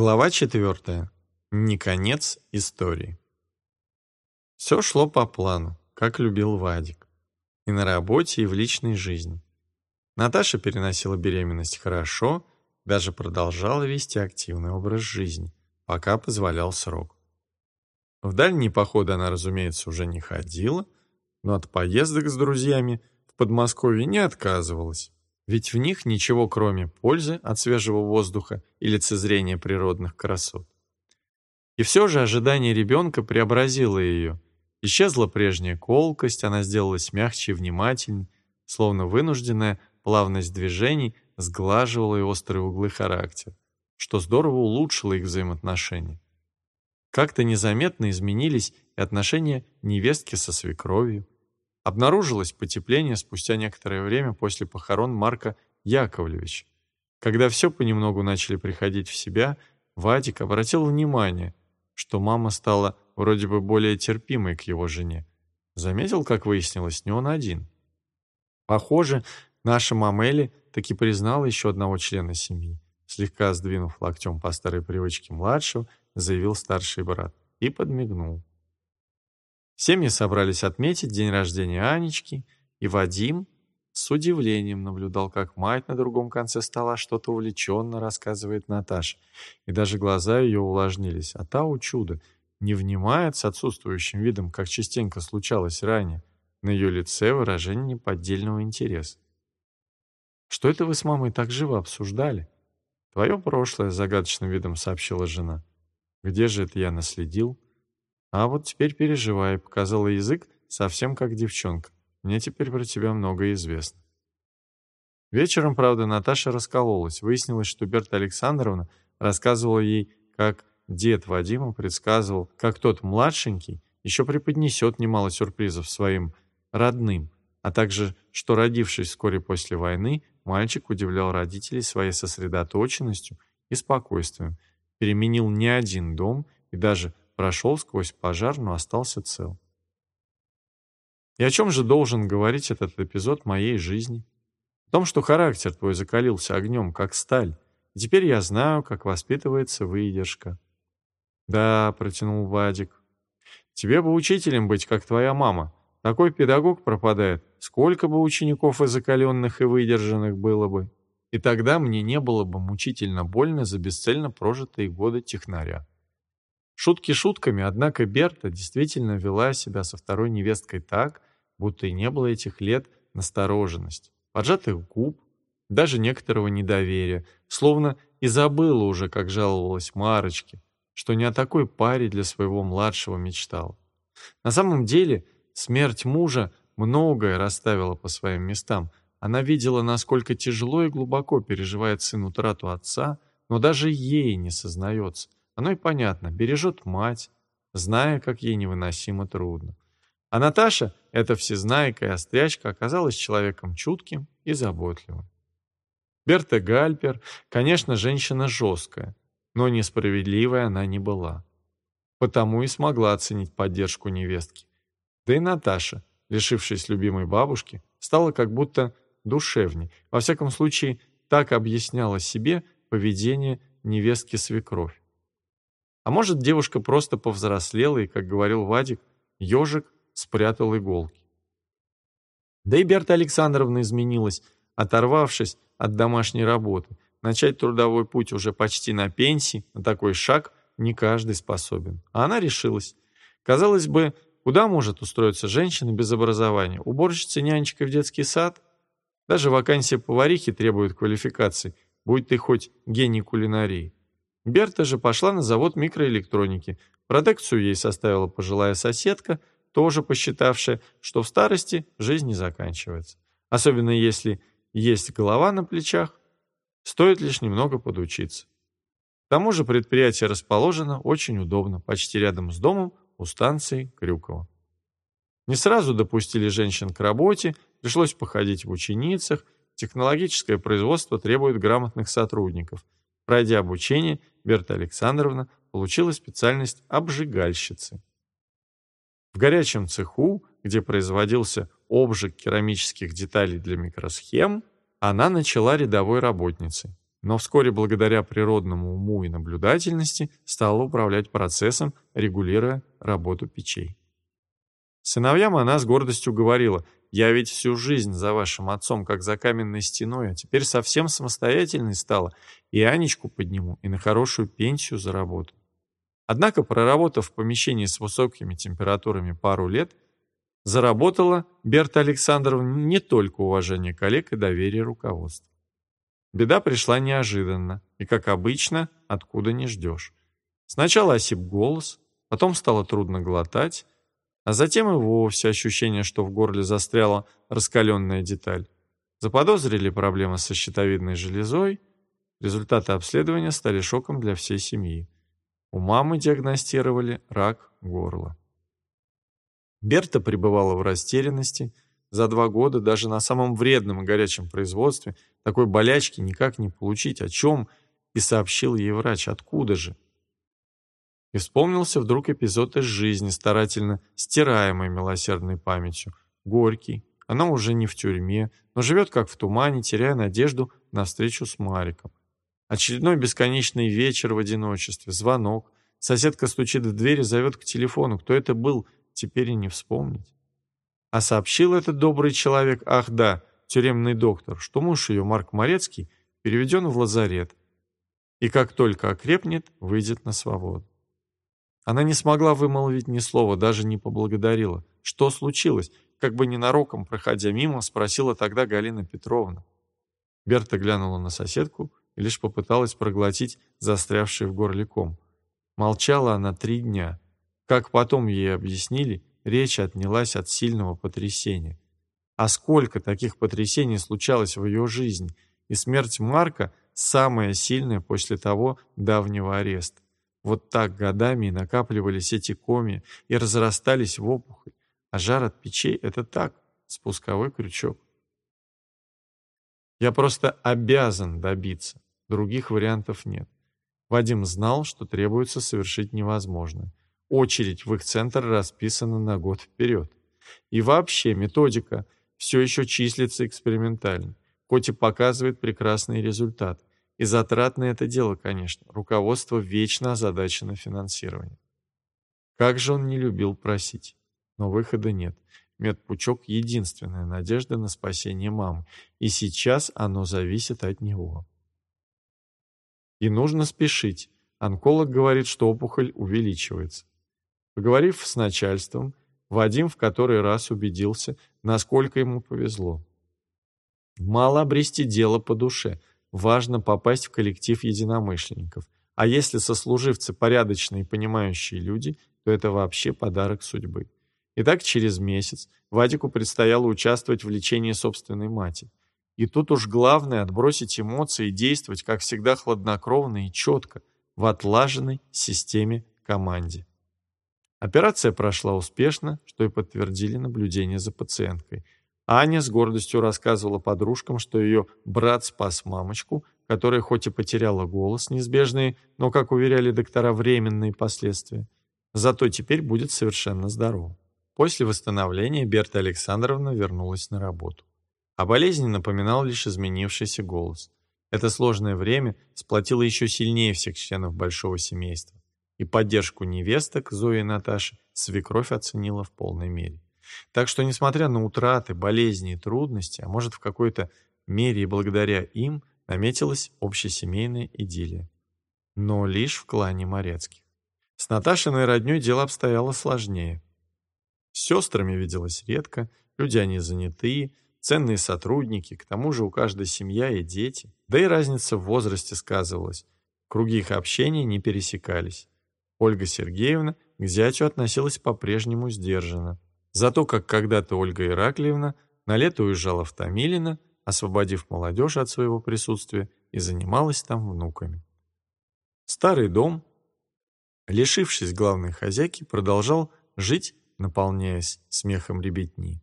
Глава четвертая. Не конец истории. Все шло по плану, как любил Вадик. И на работе, и в личной жизни. Наташа переносила беременность хорошо, даже продолжала вести активный образ жизни, пока позволял срок. В дальние походы она, разумеется, уже не ходила, но от поездок с друзьями в Подмосковье не отказывалась. Ведь в них ничего кроме пользы от свежего воздуха и лицезрения природных красот. И все же ожидание ребенка преобразило ее. Исчезла прежняя колкость, она сделалась мягче и внимательней, словно вынужденная плавность движений сглаживала и острые углы характера, что здорово улучшило их взаимоотношения. Как-то незаметно изменились и отношения невестки со свекровью, Обнаружилось потепление спустя некоторое время после похорон Марка Яковлевича. Когда все понемногу начали приходить в себя, Вадик обратил внимание, что мама стала вроде бы более терпимой к его жене. Заметил, как выяснилось, не он один. Похоже, наша мамели таки признала еще одного члена семьи. Слегка сдвинув локтем по старой привычке младшего, заявил старший брат и подмигнул. Семьи собрались отметить день рождения Анечки, и Вадим с удивлением наблюдал, как мать на другом конце стола что-то увлеченно рассказывает Наташе, и даже глаза ее увлажнились, а та, у чуда, не внимает с отсутствующим видом, как частенько случалось ранее, на ее лице выражение неподдельного интереса. «Что это вы с мамой так живо обсуждали?» «Твое прошлое», — загадочным видом сообщила жена. «Где же это я наследил?» А вот теперь переживай, показала язык совсем как девчонка. Мне теперь про тебя много известно. Вечером, правда, Наташа раскололась. Выяснилось, что Берта Александровна рассказывала ей, как дед Вадима предсказывал, как тот младшенький еще преподнесет немало сюрпризов своим родным, а также, что, родившись вскоре после войны, мальчик удивлял родителей своей сосредоточенностью и спокойствием, переменил не один дом и даже прошел сквозь пожар, но остался цел. И о чем же должен говорить этот эпизод моей жизни? О том, что характер твой закалился огнем, как сталь, и теперь я знаю, как воспитывается выдержка. Да, протянул Вадик. Тебе бы учителем быть, как твоя мама. Такой педагог пропадает. Сколько бы учеников и закаленных, и выдержанных было бы. И тогда мне не было бы мучительно больно за бесцельно прожитые годы технаря. Шутки шутками, однако Берта действительно вела себя со второй невесткой так, будто и не было этих лет настороженности, поджатых губ, даже некоторого недоверия, словно и забыла уже, как жаловалась Марочке, что не о такой паре для своего младшего мечтал. На самом деле, смерть мужа многое расставила по своим местам. Она видела, насколько тяжело и глубоко переживает сын утрату отца, но даже ей не сознается, оно и понятно, бережет мать, зная, как ей невыносимо трудно. А Наташа, эта всезнайка и острячка, оказалась человеком чутким и заботливым. Берта Гальпер, конечно, женщина жесткая, но несправедливая она не была. Потому и смогла оценить поддержку невестки. Да и Наташа, лишившись любимой бабушки, стала как будто душевней. Во всяком случае, так объясняла себе поведение невестки свекровь. А может, девушка просто повзрослела и, как говорил Вадик, ежик спрятал иголки. Да и Берта Александровна изменилась, оторвавшись от домашней работы. Начать трудовой путь уже почти на пенсии, на такой шаг не каждый способен. А она решилась. Казалось бы, куда может устроиться женщина без образования? Уборщица нянечка в детский сад? Даже вакансия поварихи требует квалификации, будь ты хоть гений кулинарии. Берта же пошла на завод микроэлектроники. Протекцию ей составила пожилая соседка, тоже посчитавшая, что в старости жизнь не заканчивается. Особенно если есть голова на плечах, стоит лишь немного подучиться. К тому же предприятие расположено очень удобно, почти рядом с домом у станции Крюкова. Не сразу допустили женщин к работе, пришлось походить в ученицах, технологическое производство требует грамотных сотрудников – Пройдя обучение, Берта Александровна получила специальность обжигальщицы. В горячем цеху, где производился обжиг керамических деталей для микросхем, она начала рядовой работницей. но вскоре благодаря природному уму и наблюдательности стала управлять процессом, регулируя работу печей. Сыновьям она с гордостью говорила, «Я ведь всю жизнь за вашим отцом, как за каменной стеной, а теперь совсем самостоятельной стала, и Анечку подниму, и на хорошую пенсию заработаю». Однако, проработав в помещении с высокими температурами пару лет, заработала Берта Александровна не только уважение коллег и доверие руководства. Беда пришла неожиданно, и, как обычно, откуда не ждешь. Сначала осип голос, потом стало трудно глотать, а затем и вовсе ощущение, что в горле застряла раскаленная деталь. Заподозрили проблемы со щитовидной железой, результаты обследования стали шоком для всей семьи. У мамы диагностировали рак горла. Берта пребывала в растерянности. За два года даже на самом вредном и горячем производстве такой болячки никак не получить. О чем? И сообщил ей врач. Откуда же? И вспомнился вдруг эпизод из жизни, старательно стираемой милосердной памятью. Горький. Она уже не в тюрьме, но живет как в тумане, теряя надежду на встречу с Мариком. Очередной бесконечный вечер в одиночестве, звонок. Соседка стучит в дверь и зовет к телефону. Кто это был, теперь и не вспомнить. А сообщил этот добрый человек, ах да, тюремный доктор, что муж ее, Марк Морецкий, переведен в лазарет. И как только окрепнет, выйдет на свободу. Она не смогла вымолвить ни слова, даже не поблагодарила. Что случилось? Как бы ненароком, проходя мимо, спросила тогда Галина Петровна. Берта глянула на соседку, и лишь попыталась проглотить застрявший в горле ком. Молчала она три дня. Как потом ей объяснили, речь отнялась от сильного потрясения. А сколько таких потрясений случалось в ее жизни, и смерть Марка самая сильная после того давнего ареста. Вот так годами накапливались эти коми и разрастались в опухоль. А жар от печей — это так, спусковой крючок. Я просто обязан добиться, Других вариантов нет. Вадим знал, что требуется совершить невозможное. Очередь в их центр расписана на год вперед. И вообще методика все еще числится экспериментальной, хоть и показывает прекрасные результаты. И затратное это дело, конечно. Руководство вечно озадачено финансированием. Как же он не любил просить. Но выхода нет. Медпучок — единственная надежда на спасение мамы. И сейчас оно зависит от него. И нужно спешить. Онколог говорит, что опухоль увеличивается. Поговорив с начальством, Вадим в который раз убедился, насколько ему повезло. Мало обрести дело по душе, важно попасть в коллектив единомышленников. А если сослуживцы порядочные и понимающие люди, то это вообще подарок судьбы. Итак, через месяц Вадику предстояло участвовать в лечении собственной матери. И тут уж главное отбросить эмоции и действовать, как всегда, хладнокровно и четко в отлаженной системе команде. Операция прошла успешно, что и подтвердили наблюдения за пациенткой. Аня с гордостью рассказывала подружкам, что ее брат спас мамочку, которая хоть и потеряла голос, неизбежные, но, как уверяли доктора, временные последствия, зато теперь будет совершенно здорова. После восстановления Берта Александровна вернулась на работу. О болезни напоминал лишь изменившийся голос. Это сложное время сплотило еще сильнее всех членов большого семейства. И поддержку невесток Зои и Наташи свекровь оценила в полной мере. Так что, несмотря на утраты, болезни и трудности, а может в какой-то мере и благодаря им, наметилась общесемейная идиллия. Но лишь в клане Морецких. С Наташиной роднёй дело обстояло сложнее. С сестрами виделась редко, люди они занятые, ценные сотрудники, к тому же у каждой семья и дети. Да и разница в возрасте сказывалась. Круги их общения не пересекались. Ольга Сергеевна к зятю относилась по-прежнему сдержанно. Зато, как когда-то Ольга Ираклиевна на лето уезжала в Томилино, освободив молодежь от своего присутствия и занималась там внуками. Старый дом, лишившись главной хозяйки, продолжал жить, наполняясь смехом ребятни.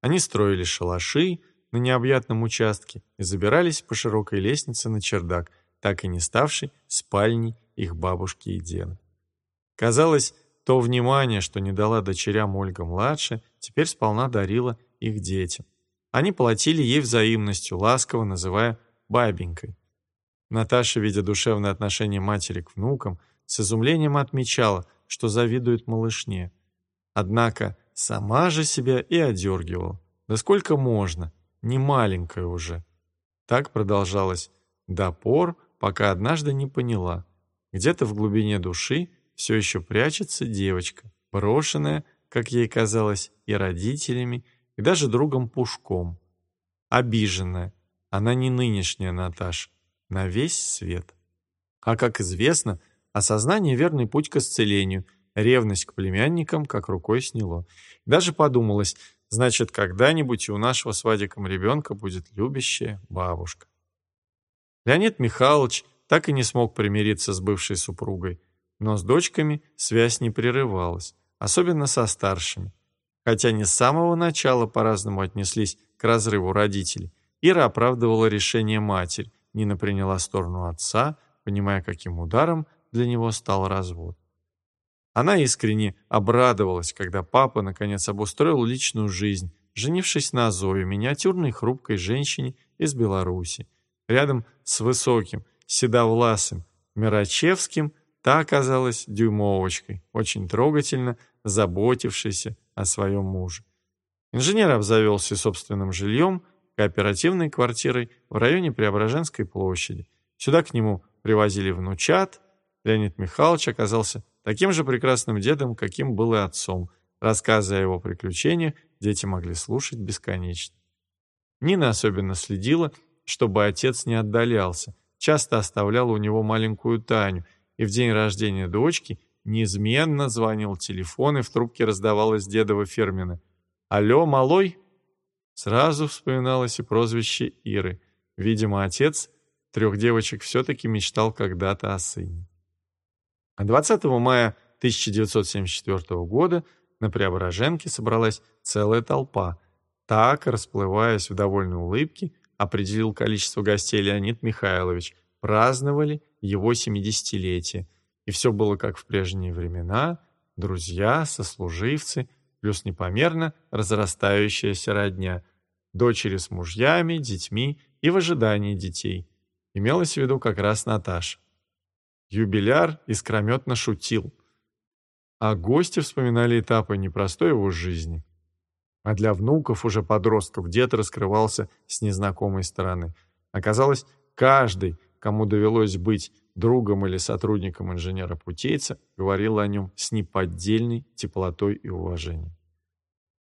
Они строили шалаши на необъятном участке и забирались по широкой лестнице на чердак, так и не ставший спальней их бабушки и деда. Казалось, то внимание, что не дала дочерям Ольга-младшая, теперь сполна дарила их детям. Они платили ей взаимностью, ласково называя «бабенькой». Наташа, видя душевное отношение матери к внукам, с изумлением отмечала, что завидует малышне. Однако сама же себя и одергивала. Да сколько можно, не маленькая уже. Так продолжалось до пор, пока однажды не поняла. Где-то в глубине души все еще прячется девочка, брошенная, как ей казалось, и родителями, и даже другом Пушком. Обиженная. Она не нынешняя Наташа. На весь свет. А как известно, осознание — верный путь к исцелению, ревность к племянникам как рукой сняло. Даже подумалось, значит, когда-нибудь и у нашего с Вадиком ребенка будет любящая бабушка. Леонид Михайлович так и не смог примириться с бывшей супругой, но с дочками связь не прерывалась, особенно со старшими. Хотя не с самого начала по-разному отнеслись к разрыву родителей, Ира оправдывала решение матери, Нина приняла сторону отца, понимая, каким ударом для него стал развод. Она искренне обрадовалась, когда папа наконец обустроил личную жизнь, женившись на Зое, миниатюрной хрупкой женщине из Беларуси, рядом с высоким, седовласым Мирачевским, та оказалась дюймовочкой, очень трогательно заботившейся о своем муже. Инженер обзавелся собственным жильем, кооперативной квартирой в районе Преображенской площади. Сюда к нему привозили внучат. Леонид Михайлович оказался таким же прекрасным дедом, каким был и отцом. Рассказы о его приключениях дети могли слушать бесконечно. Нина особенно следила, чтобы отец не отдалялся, часто оставлял у него маленькую Таню, и в день рождения дочки неизменно звонил телефон, и в трубке раздавалось дедово фирменное «Алло, малой?» Сразу вспоминалось и прозвище Иры. Видимо, отец трех девочек все-таки мечтал когда-то о сыне. А 20 мая 1974 года на Преображенке собралась целая толпа. Так, расплываясь в довольной улыбке, определил количество гостей Леонид Михайлович, праздновали его 70-летие. И все было как в прежние времена, друзья, сослуживцы, плюс непомерно разрастающаяся родня, дочери с мужьями, детьми и в ожидании детей. Имелось в виду как раз Наташа. Юбиляр искрометно шутил. А гости вспоминали этапы непростой его жизни. А для внуков, уже подростков, дед раскрывался с незнакомой стороны. Оказалось, каждый, кому довелось быть другом или сотрудником инженера-путейца, говорил о нем с неподдельной теплотой и уважением.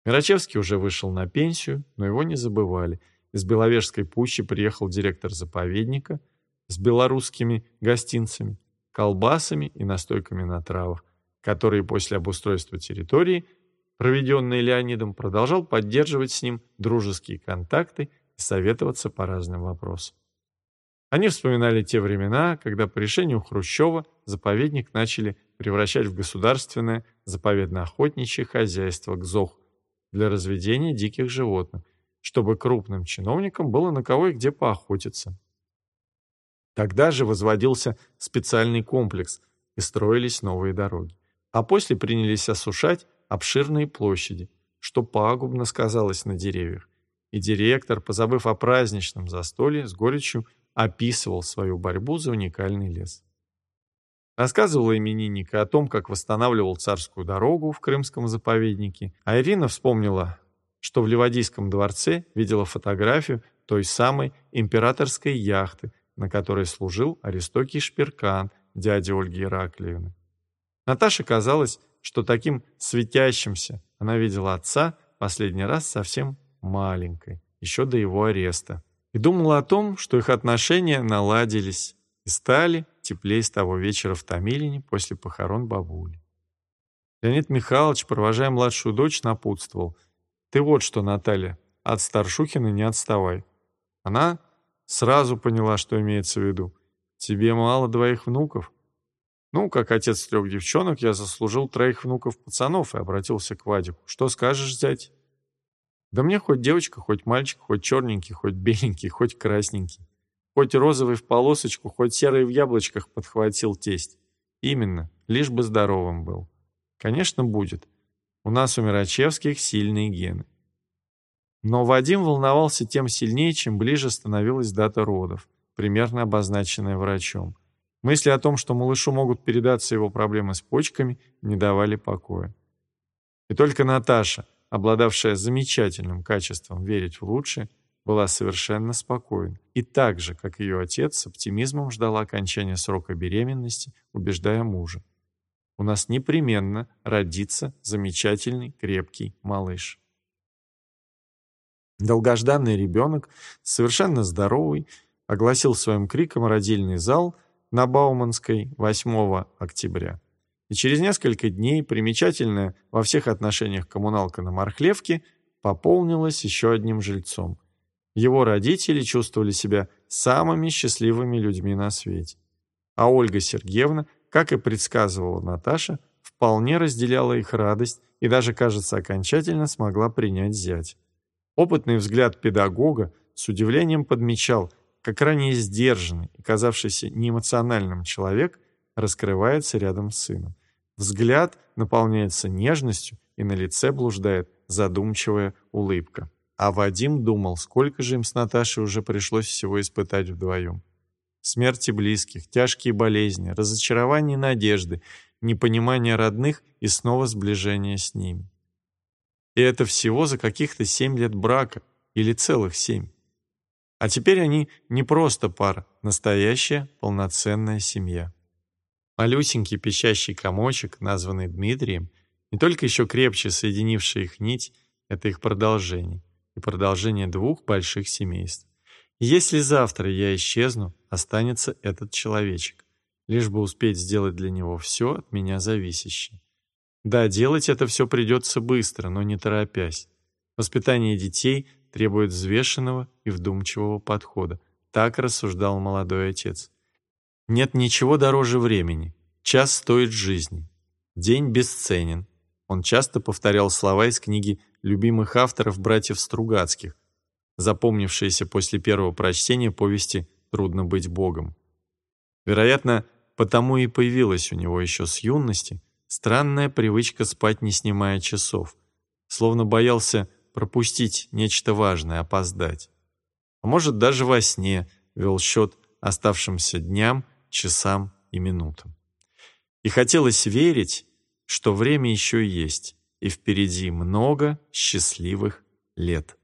Мирачевский уже вышел на пенсию, но его не забывали. Из Беловежской пущи приехал директор заповедника с белорусскими гостинцами, колбасами и настойками на травах, которые после обустройства территории – проведенный Леонидом, продолжал поддерживать с ним дружеские контакты и советоваться по разным вопросам. Они вспоминали те времена, когда по решению Хрущева заповедник начали превращать в государственное заповедно-охотничье хозяйство ГЗОХ для разведения диких животных, чтобы крупным чиновникам было на кого и где поохотиться. Тогда же возводился специальный комплекс и строились новые дороги. А после принялись осушать обширные площади, что пагубно сказалось на деревьях. И директор, позабыв о праздничном застолье, с горечью описывал свою борьбу за уникальный лес. Рассказывала именинника о том, как восстанавливал царскую дорогу в Крымском заповеднике, а Ирина вспомнила, что в Ливадийском дворце видела фотографию той самой императорской яхты, на которой служил Аристокий Шпиркан, дядя Ольги Ираклиевны. Наташе казалось, что таким светящимся она видела отца последний раз совсем маленькой, еще до его ареста, и думала о том, что их отношения наладились и стали теплее с того вечера в Томилине после похорон бабули. Леонид Михайлович, провожая младшую дочь, напутствовал. «Ты вот что, Наталья, от Старшухина не отставай». Она сразу поняла, что имеется в виду. «Тебе мало двоих внуков?» Ну, как отец трех девчонок, я заслужил троих внуков-пацанов и обратился к Вадику. Что скажешь, зять? Да мне хоть девочка, хоть мальчик, хоть черненький, хоть беленький, хоть красненький. Хоть розовый в полосочку, хоть серый в яблочках подхватил тесть. Именно, лишь бы здоровым был. Конечно, будет. У нас у Мирачевских сильные гены. Но Вадим волновался тем сильнее, чем ближе становилась дата родов. примерно обозначенное врачом. Мысли о том, что малышу могут передаться его проблемы с почками, не давали покоя. И только Наташа, обладавшая замечательным качеством верить в лучшее, была совершенно спокойна и так же, как ее отец, с оптимизмом ждала окончания срока беременности, убеждая мужа. «У нас непременно родится замечательный крепкий малыш». Долгожданный ребенок, совершенно здоровый, огласил своим криком родильный зал на Бауманской 8 октября. И через несколько дней примечательная во всех отношениях коммуналка на Мархлевке пополнилась еще одним жильцом. Его родители чувствовали себя самыми счастливыми людьми на свете. А Ольга Сергеевна, как и предсказывала Наташа, вполне разделяла их радость и даже, кажется, окончательно смогла принять зять. Опытный взгляд педагога с удивлением подмечал, как ранее сдержанный и казавшийся неэмоциональным человек раскрывается рядом с сыном. Взгляд наполняется нежностью, и на лице блуждает задумчивая улыбка. А Вадим думал, сколько же им с Наташей уже пришлось всего испытать вдвоем. Смерти близких, тяжкие болезни, разочарование надежды, непонимание родных и снова сближение с ними. И это всего за каких-то семь лет брака, или целых семь. А теперь они не просто пара, настоящая полноценная семья. Малюсенький пищащий комочек, названный Дмитрием, не только еще крепче соединивший их нить, это их продолжение и продолжение двух больших семейств. если завтра я исчезну, останется этот человечек, лишь бы успеть сделать для него все от меня зависящее. Да, делать это все придется быстро, но не торопясь. Воспитание детей требует взвешенного и вдумчивого подхода. Так рассуждал молодой отец. Нет ничего дороже времени. Час стоит жизни. День бесценен. Он часто повторял слова из книги любимых авторов братьев Стругацких, запомнившиеся после первого прочтения повести «Трудно быть Богом». Вероятно, потому и появилась у него еще с юности странная привычка спать, не снимая часов, словно боялся пропустить нечто важное, опоздать. А может, даже во сне вел счет оставшимся дням, часам и минутам. И хотелось верить, что время еще есть, и впереди много счастливых лет.